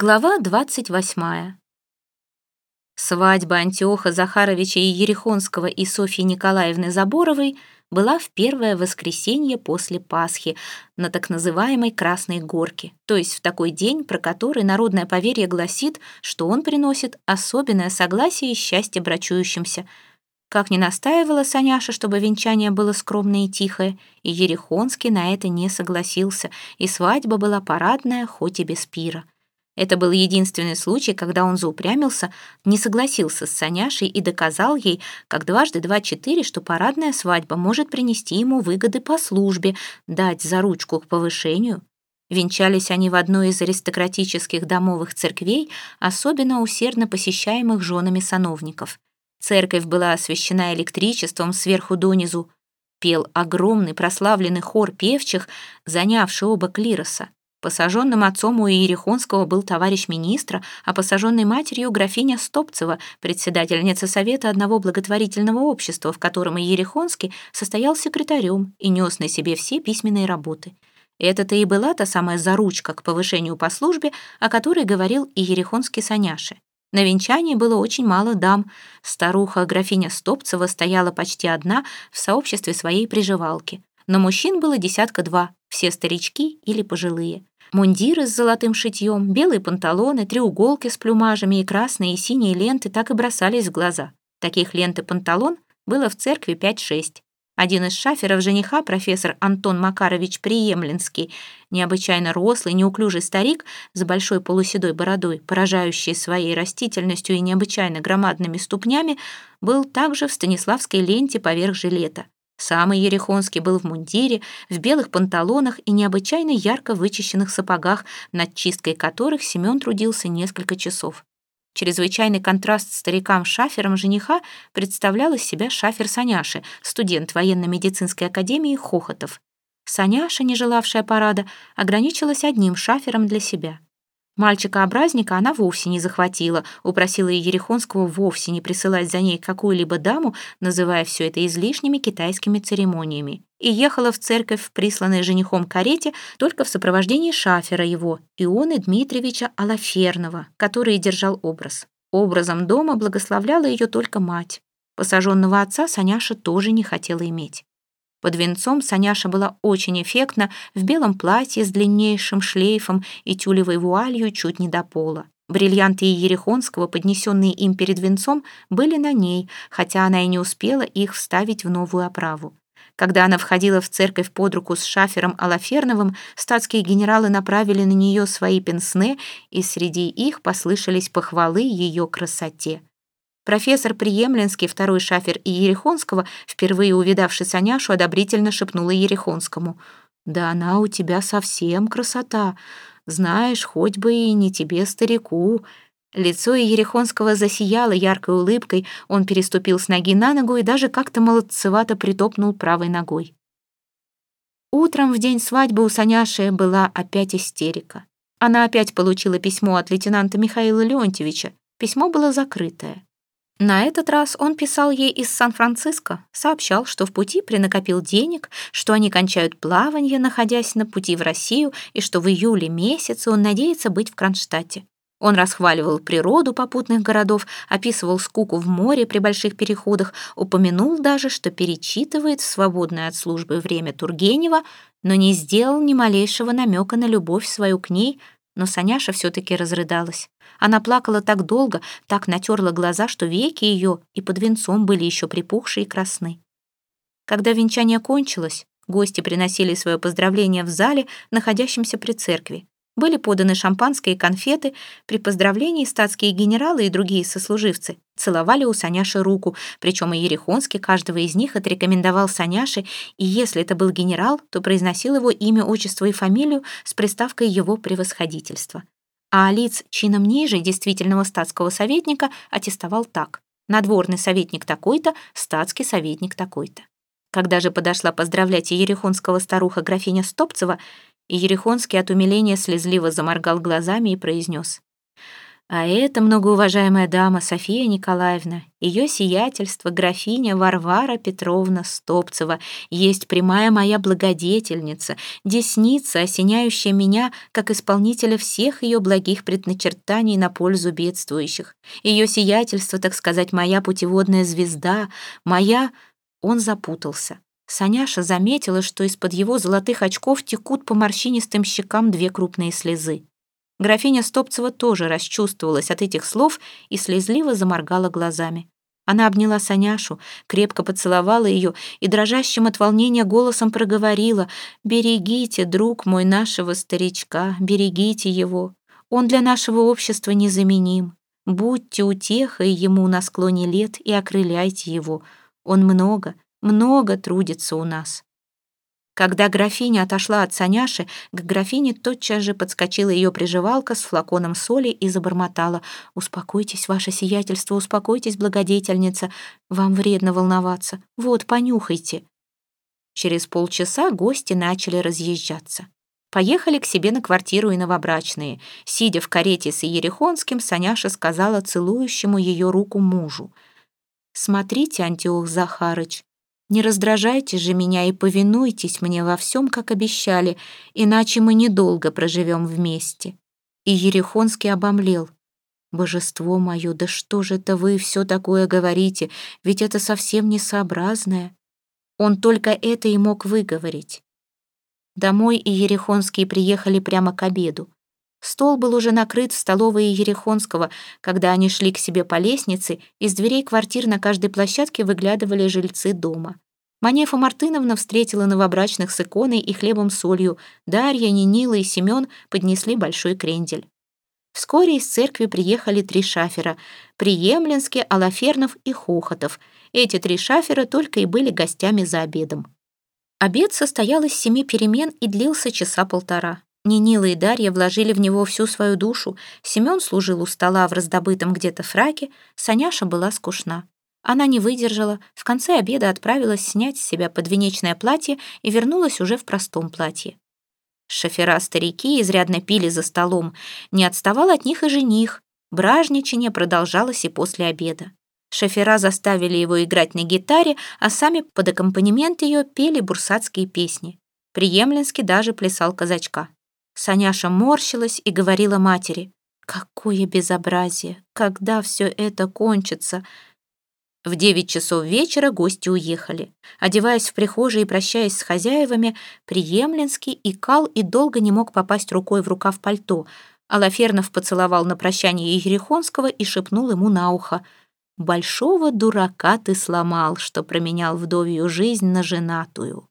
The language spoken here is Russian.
Глава 28. Свадьба Антиоха Захаровича и Ерехонского и Софьи Николаевны Заборовой была в первое воскресенье после Пасхи на так называемой Красной Горке, то есть в такой день, про который народное поверье гласит, что он приносит особенное согласие и счастье брачующимся. Как ни настаивала Саняша, чтобы венчание было скромное и тихое, и Ерехонский на это не согласился, и свадьба была парадная, хоть и без пира. Это был единственный случай, когда он заупрямился, не согласился с Саняшей и доказал ей, как дважды два четыре, что парадная свадьба может принести ему выгоды по службе, дать за ручку к повышению. Венчались они в одной из аристократических домовых церквей, особенно усердно посещаемых женами сановников. Церковь была освещена электричеством сверху донизу. Пел огромный прославленный хор певчих, занявший оба клироса. Посаженным отцом у Иерихонского был товарищ министра, а посаженной матерью графиня Стопцева, председательница совета одного благотворительного общества, в котором Иерихонский состоял секретарем и нес на себе все письменные работы. Это-то и была та самая заручка к повышению по службе, о которой говорил Иерихонский Саняше. На венчании было очень мало дам. Старуха графиня Стопцева стояла почти одна в сообществе своей приживалки. Но мужчин было десятка два, все старички или пожилые. Мундиры с золотым шитьем, белые панталоны, треуголки с плюмажами и красные и синие ленты так и бросались в глаза. Таких лент и панталон было в церкви 5-6. Один из шаферов жениха, профессор Антон Макарович Приемлинский, необычайно рослый, неуклюжий старик с большой полуседой бородой, поражающий своей растительностью и необычайно громадными ступнями, был также в станиславской ленте поверх жилета. Самый Ерехонский был в мундире, в белых панталонах и необычайно ярко вычищенных сапогах, над чисткой которых Семен трудился несколько часов. Чрезвычайный контраст старикам-шаферам жениха представлял из себя шафер Саняши, студент военно-медицинской академии Хохотов. Саняша, не желавшая парада, ограничилась одним шафером для себя — Мальчика-образника она вовсе не захватила, упросила Ерехонского вовсе не присылать за ней какую-либо даму, называя все это излишними китайскими церемониями, и ехала в церковь в присланной женихом карете только в сопровождении шафера его, Ионы Дмитриевича Алафернова, который держал образ. Образом дома благословляла ее только мать. Посаженного отца Саняша тоже не хотела иметь. Под венцом Саняша была очень эффектна в белом платье с длиннейшим шлейфом и тюлевой вуалью чуть не до пола. Бриллианты Ерехонского, поднесенные им перед венцом, были на ней, хотя она и не успела их вставить в новую оправу. Когда она входила в церковь под руку с шафером Алаферновым, статские генералы направили на нее свои пенсне, и среди их послышались похвалы ее красоте. Профессор Приемлинский, второй шафер и Ерехонского, впервые увидавший Саняшу, одобрительно шепнула Ерехонскому. «Да она у тебя совсем красота. Знаешь, хоть бы и не тебе, старику». Лицо Ерехонского засияло яркой улыбкой, он переступил с ноги на ногу и даже как-то молодцевато притопнул правой ногой. Утром в день свадьбы у Саняши была опять истерика. Она опять получила письмо от лейтенанта Михаила Леонтьевича. Письмо было закрытое. На этот раз он писал ей из Сан-Франциско, сообщал, что в пути принакопил денег, что они кончают плавание, находясь на пути в Россию, и что в июле месяце он надеется быть в Кронштадте. Он расхваливал природу попутных городов, описывал скуку в море при больших переходах, упомянул даже, что перечитывает в свободное от службы время Тургенева, но не сделал ни малейшего намека на любовь свою к ней, но Саняша все-таки разрыдалась. Она плакала так долго, так натерла глаза, что веки ее и под венцом были еще припухшие и красны. Когда венчание кончилось, гости приносили свое поздравление в зале, находящемся при церкви. Были поданы шампанское и конфеты. При поздравлении статские генералы и другие сослуживцы целовали у Саняши руку, причем и Ерехонский каждого из них отрекомендовал Саняше, и если это был генерал, то произносил его имя, отчество и фамилию с приставкой его превосходительства а лиц чином ниже действительного статского советника аттестовал так. Надворный советник такой-то, статский советник такой-то. Когда же подошла поздравлять Ерехонского старуха графиня Стопцева, Ерехонский от умиления слезливо заморгал глазами и произнес. А это, многоуважаемая дама София Николаевна, ее сиятельство, графиня Варвара Петровна Стопцева, есть прямая моя благодетельница, десница, осеняющая меня, как исполнителя всех ее благих предначертаний на пользу бедствующих. Ее сиятельство, так сказать, моя путеводная звезда, моя... Он запутался. Саняша заметила, что из-под его золотых очков текут по морщинистым щекам две крупные слезы. Графиня Стопцева тоже расчувствовалась от этих слов и слезливо заморгала глазами. Она обняла Саняшу, крепко поцеловала ее и дрожащим от волнения голосом проговорила «Берегите, друг мой, нашего старичка, берегите его. Он для нашего общества незаменим. Будьте утехой ему на склоне лет и окрыляйте его. Он много, много трудится у нас». Когда графиня отошла от Саняши, к графине тотчас же подскочила ее приживалка с флаконом соли и забормотала. «Успокойтесь, ваше сиятельство, успокойтесь, благодетельница. Вам вредно волноваться. Вот, понюхайте». Через полчаса гости начали разъезжаться. Поехали к себе на квартиру и новобрачные. Сидя в карете с Иерихонским, Саняша сказала целующему ее руку мужу. «Смотрите, Антиох Захарыч, не раздражайте же меня и повинуйтесь мне во всем, как обещали, иначе мы недолго проживем вместе». И Ерехонский обомлел. «Божество мое, да что же это вы все такое говорите? Ведь это совсем несообразное». Он только это и мог выговорить. Домой и Ерехонские приехали прямо к обеду. Стол был уже накрыт в столовой Ерехонского. Когда они шли к себе по лестнице, из дверей квартир на каждой площадке выглядывали жильцы дома. Манефа Мартыновна встретила новобрачных с иконой и хлебом-солью. Дарья, Нинила и Семен поднесли большой крендель. Вскоре из церкви приехали три шафера — Приемлинский, Алафернов и Хохотов. Эти три шафера только и были гостями за обедом. Обед состоял из семи перемен и длился часа полтора. Нинила и Дарья вложили в него всю свою душу. Семен служил у стола в раздобытом где-то фраке, Саняша была скучна. Она не выдержала, в конце обеда отправилась снять с себя подвенечное платье и вернулась уже в простом платье. Шофера-старики изрядно пили за столом, не отставал от них и жених. Бражничание продолжалось и после обеда. Шофера заставили его играть на гитаре, а сами под аккомпанемент ее пели бурсатские песни. Приемлинский даже плясал казачка. Саняша морщилась и говорила матери, «Какое безобразие! Когда все это кончится?» В девять часов вечера гости уехали. Одеваясь в прихожей и прощаясь с хозяевами, Приемлинский икал и долго не мог попасть рукой в рукав пальто. Алафернов поцеловал на прощание Ерехонского и шепнул ему на ухо. «Большого дурака ты сломал, что променял вдовью жизнь на женатую».